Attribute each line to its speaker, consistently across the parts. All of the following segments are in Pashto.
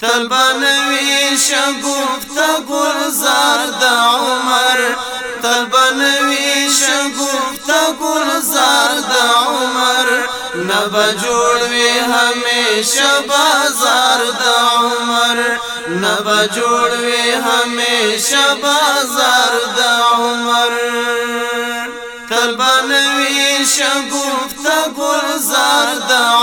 Speaker 1: تلبنوی شگفت گلزار د عمر تلبنوی شگفت گلزار د عمر نبا جوړوي هميشه بازار د عمر نبا جوړوي هميشه بازار د عمر تلبنوی شگفت گلزار د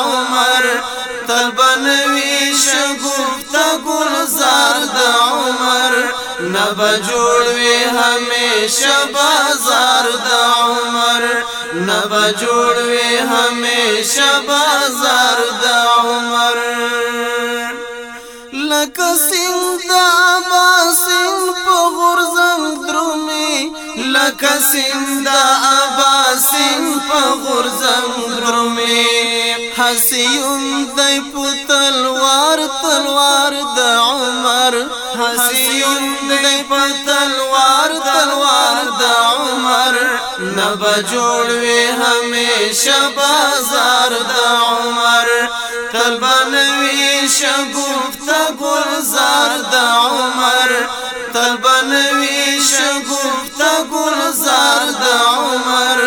Speaker 1: جوړ وي هميشه بازار د عمر نبا جوړ وي هميشه بازار د عمر لکه سند ما سند په غرزنګ درومي لکه سند ابا سند په غرزنګ درومي حسيون دای په تلوار تلوار د عمر حسيون دی په تلوار تلوار د عمر نب جوړ وی همیشه بازار د عمر تلبن وی شګفت گلزار د عمر تلبن وی شګفت گلزار د عمر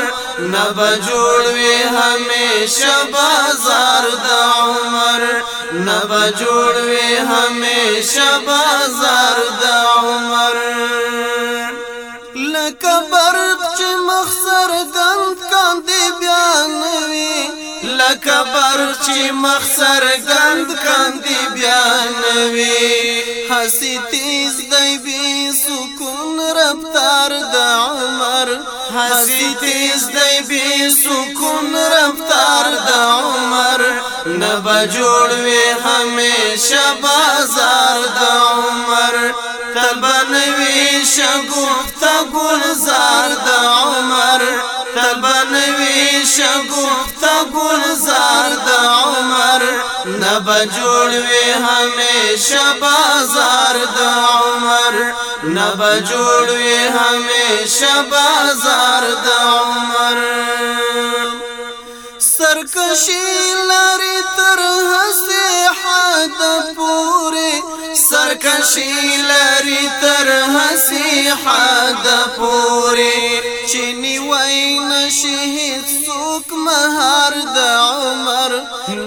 Speaker 1: نب جوړ وی همیشه بازار د عمر نبا جوړ وي هميشه بازار د عمر لکه برق چې مخسر دم کاندې بیان وي لکه برق چې مخسر غند کاندې بیان وي حسي تیز دی بي سکون رفتار د عمر حسي تیز دی بي جوړ وي هميشه بازار د عمر تبن وي شګفت گلزار د عمر تبن وي شګفت گلزار د عمر نب جوړ وي هميشه بازار د عمر نب جوړ وي هميشه بازار د عمر سرکشی لاری تر حسیحات پوری سرکشی لاری تر حسیحات پوری چینی وین شهید سوک مهار د عمر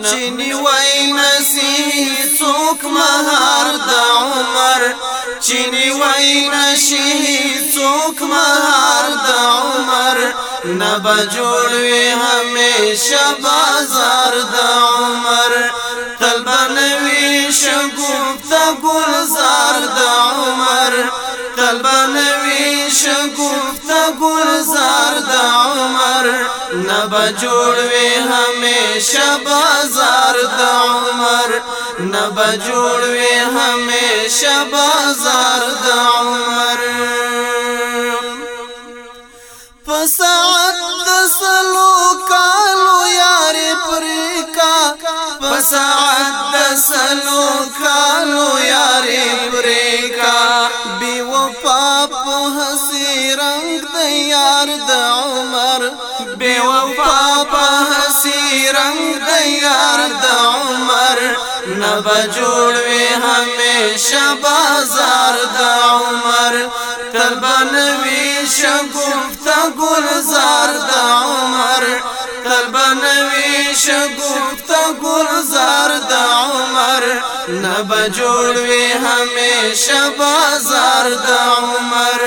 Speaker 1: چینی وین شهید چینی وای نشی څوک مهار د عمر نبا جوړ وی همیشه بازار د نه بجوړ وي هميشه بازار د عمر نه بجوړ وي هميشه بازار د عمر پسات د سلو کالو یار پریکا پسات د سلو کالو یار پریکا بي وفا په حسي رنگ د یار د عمر بے وفا پا ہسی رنگ دیار دا عمر نبا جوڑوے ہمیشہ بازار دا عمر تلبنوی شگفتا گلزار دا عمر تلبنوی شگفتا نبا جوړ وی همیشه بازار د عمر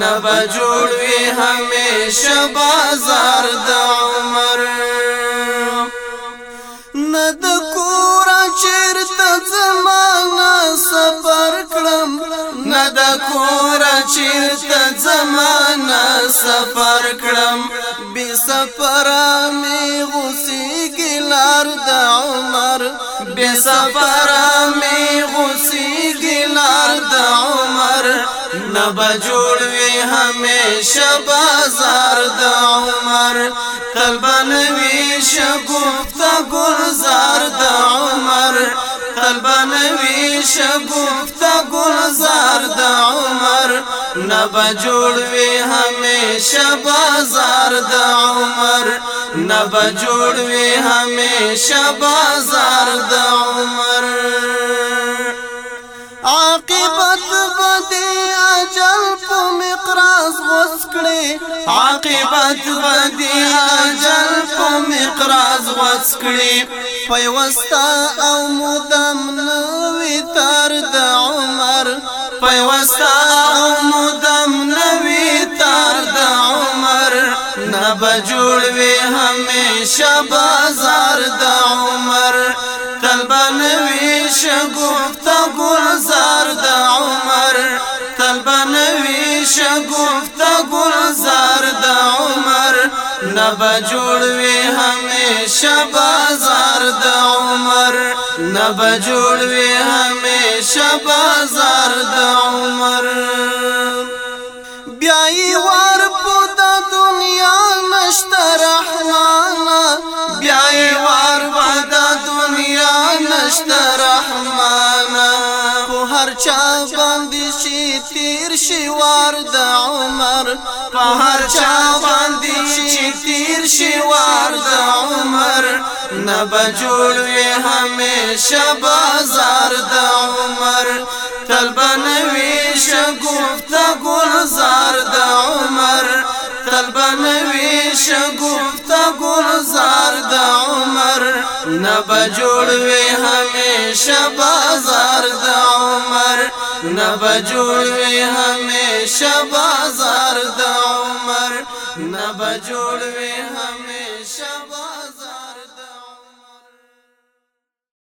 Speaker 1: نبا جوړ وی همیشه بازار د عمر ند کور چیرته زمانہ سفر کړم ند کور چیرته زمانہ سفر کړم بي سفر می غو بے سفر می غسی دلار د عمر نب جوړ وی همیشه بازار د عمر قلبن وی شګفت گلزار د عمر قلبن وی شګفت گلزار د عمر نبا جوړوي هميشه بازار د عمر نبا جوړوي هميشه بازار د عمر عاقبت بدی اجل په مقراز غوس کړي عاقبت بدی اجل په مقراز غوس کړي پیوستا او مدام نو تر د عمر پیوستا بجوړ وی همیشه بازار د عمر تلبن وی شګفت گلزار د عمر تلبن وی شګفت گلزار د عمر نه بجوړ وی همیشه بازار د عمر نه بجوړ وی همیشه بازار د عمر بیا یې شوار د عمر په هر چا باندې چې تیر شوار د عمر نه بجوړ وي هميشه بازار د عمر تلبنوي شګفته گلزار د عمر تلبنوي شګفته گلزار د عمر نه بجوړ وي هميشه بازار د نو جوڑے ہمیں شبازار عمر نو جوڑوے ہم